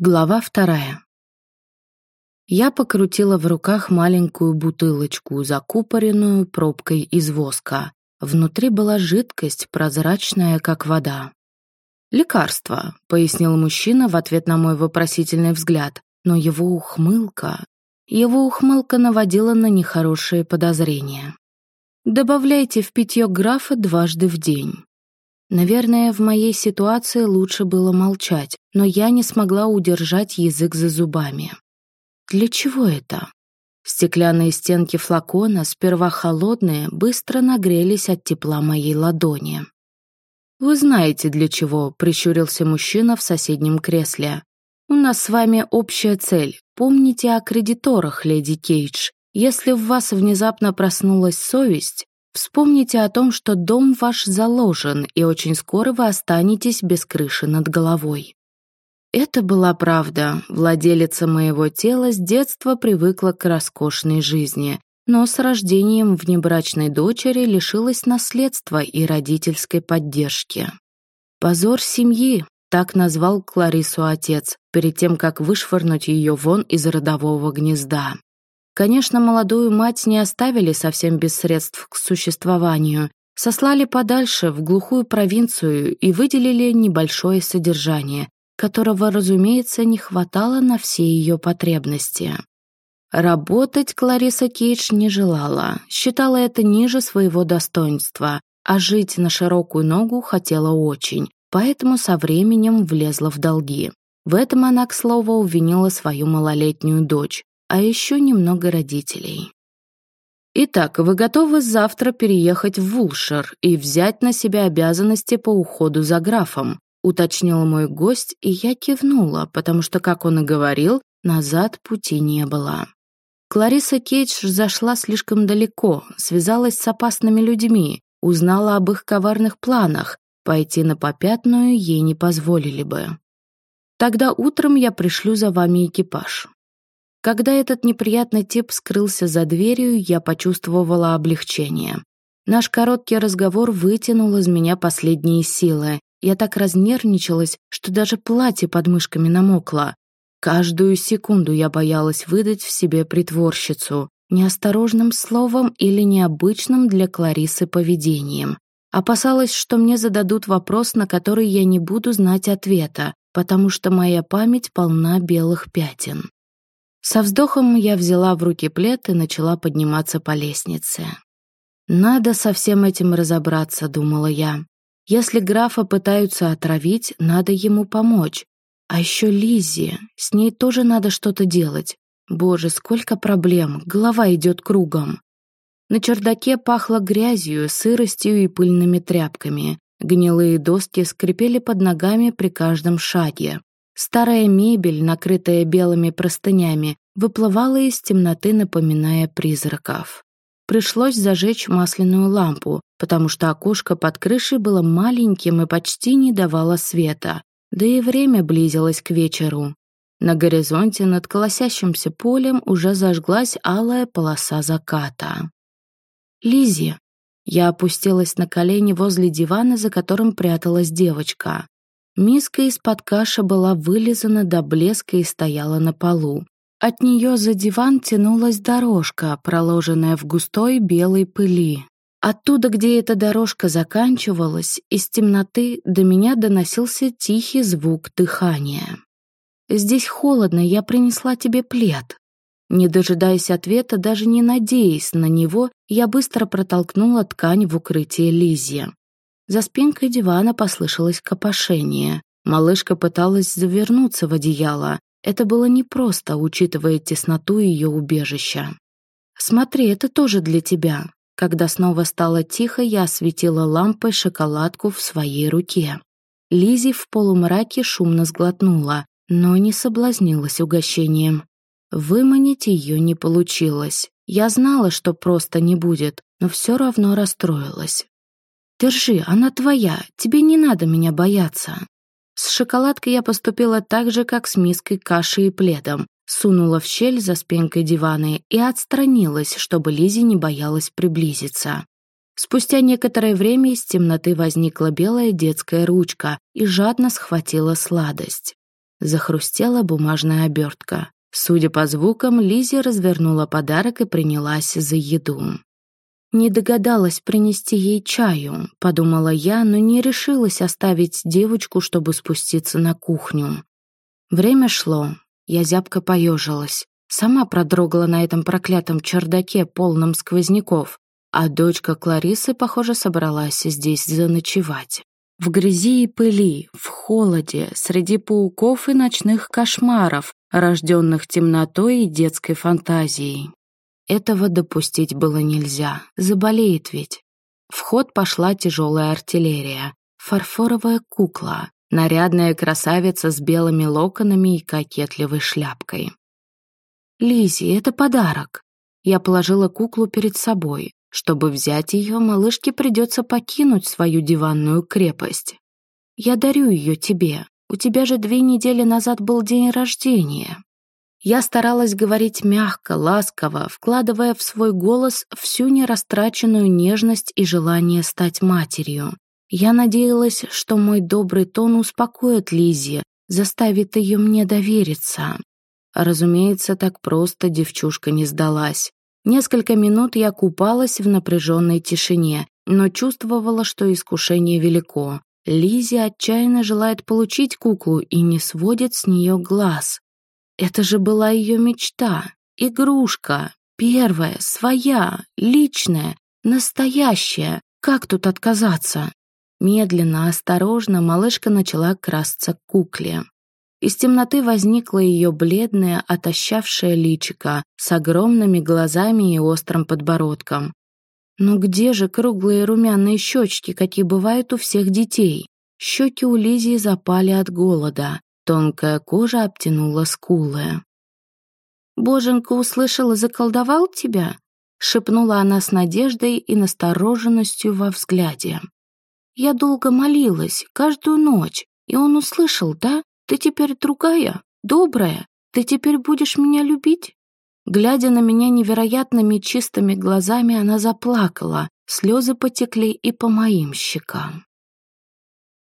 Глава вторая. Я покрутила в руках маленькую бутылочку, закупоренную пробкой из воска. Внутри была жидкость, прозрачная, как вода. «Лекарство», — пояснил мужчина в ответ на мой вопросительный взгляд, но его ухмылка... Его ухмылка наводила на нехорошие подозрения. «Добавляйте в питье графа дважды в день». Наверное, в моей ситуации лучше было молчать, но я не смогла удержать язык за зубами. Для чего это? Стеклянные стенки флакона, сперва холодные, быстро нагрелись от тепла моей ладони. «Вы знаете, для чего», — прищурился мужчина в соседнем кресле. «У нас с вами общая цель. Помните о кредиторах, леди Кейдж. Если в вас внезапно проснулась совесть, Вспомните о том, что дом ваш заложен, и очень скоро вы останетесь без крыши над головой. Это была правда. Владелица моего тела с детства привыкла к роскошной жизни, но с рождением внебрачной дочери лишилась наследства и родительской поддержки. «Позор семьи», — так назвал Кларису отец, перед тем, как вышвырнуть ее вон из родового гнезда. Конечно, молодую мать не оставили совсем без средств к существованию, сослали подальше, в глухую провинцию и выделили небольшое содержание, которого, разумеется, не хватало на все ее потребности. Работать Клариса Кейдж не желала, считала это ниже своего достоинства, а жить на широкую ногу хотела очень, поэтому со временем влезла в долги. В этом она, к слову, увинила свою малолетнюю дочь а еще немного родителей. Итак, вы готовы завтра переехать в Вулшер и взять на себя обязанности по уходу за графом, уточнил мой гость, и я кивнула, потому что, как он и говорил, назад пути не было. Клариса Кейдж зашла слишком далеко, связалась с опасными людьми, узнала об их коварных планах, пойти на попятную ей не позволили бы. Тогда утром я пришлю за вами экипаж. Когда этот неприятный тип скрылся за дверью, я почувствовала облегчение. Наш короткий разговор вытянул из меня последние силы. Я так разнервничалась, что даже платье под мышками намокло. Каждую секунду я боялась выдать в себе притворщицу, неосторожным словом или необычным для Кларисы поведением. Опасалась, что мне зададут вопрос, на который я не буду знать ответа, потому что моя память полна белых пятен. Со вздохом я взяла в руки плед и начала подниматься по лестнице. «Надо со всем этим разобраться», — думала я. «Если графа пытаются отравить, надо ему помочь. А еще Лиззи, с ней тоже надо что-то делать. Боже, сколько проблем, голова идет кругом». На чердаке пахло грязью, сыростью и пыльными тряпками. Гнилые доски скрипели под ногами при каждом шаге. Старая мебель, накрытая белыми простынями, выплывала из темноты, напоминая призраков. Пришлось зажечь масляную лампу, потому что окошко под крышей было маленьким и почти не давало света, да и время близилось к вечеру. На горизонте над колосящимся полем уже зажглась алая полоса заката. Лизи. Я опустилась на колени возле дивана, за которым пряталась девочка. Миска из-под каши была вылизана до блеска и стояла на полу. От нее за диван тянулась дорожка, проложенная в густой белой пыли. Оттуда, где эта дорожка заканчивалась, из темноты до меня доносился тихий звук дыхания. «Здесь холодно, я принесла тебе плед». Не дожидаясь ответа, даже не надеясь на него, я быстро протолкнула ткань в укрытие Лизи. За спинкой дивана послышалось копошение. Малышка пыталась завернуться в одеяло. Это было непросто, учитывая тесноту ее убежища. «Смотри, это тоже для тебя». Когда снова стало тихо, я осветила лампой шоколадку в своей руке. Лизи в полумраке шумно сглотнула, но не соблазнилась угощением. Выманить ее не получилось. Я знала, что просто не будет, но все равно расстроилась. Держи, она твоя, тебе не надо меня бояться. С шоколадкой я поступила так же, как с миской каши и пледом. Сунула в щель за спинкой дивана и отстранилась, чтобы Лизи не боялась приблизиться. Спустя некоторое время из темноты возникла белая детская ручка и жадно схватила сладость. Захрустела бумажная обертка. Судя по звукам, Лизи развернула подарок и принялась за еду. Не догадалась принести ей чаю, подумала я, но не решилась оставить девочку, чтобы спуститься на кухню. Время шло, я зябко поежилась. Сама продрогла на этом проклятом чердаке, полном сквозняков, а дочка Кларисы, похоже, собралась здесь заночевать. В грязи и пыли, в холоде, среди пауков и ночных кошмаров, рожденных темнотой и детской фантазией. Этого допустить было нельзя, заболеет ведь. В ход пошла тяжелая артиллерия, фарфоровая кукла, нарядная красавица с белыми локонами и кокетливой шляпкой. Лизи, это подарок. Я положила куклу перед собой. Чтобы взять ее, малышке придется покинуть свою диванную крепость. Я дарю ее тебе. У тебя же две недели назад был день рождения. Я старалась говорить мягко, ласково, вкладывая в свой голос всю нерастраченную нежность и желание стать матерью. Я надеялась, что мой добрый тон успокоит Лизи, заставит ее мне довериться. Разумеется, так просто девчушка не сдалась. Несколько минут я купалась в напряженной тишине, но чувствовала, что искушение велико. Лизи отчаянно желает получить куклу и не сводит с нее глаз. Это же была ее мечта. Игрушка. Первая, своя, личная, настоящая. Как тут отказаться? Медленно, осторожно малышка начала красться к кукле. Из темноты возникло ее бледное, отощавшее личико с огромными глазами и острым подбородком. Но где же круглые румяные щечки, какие бывают у всех детей? Щеки у Лизии запали от голода, тонкая кожа обтянула скулы. «Боженька услышал и заколдовал тебя?» — шепнула она с надеждой и настороженностью во взгляде. Я долго молилась, каждую ночь, и он услышал, да? Ты теперь другая, добрая, ты теперь будешь меня любить?» Глядя на меня невероятными чистыми глазами, она заплакала, слезы потекли и по моим щекам.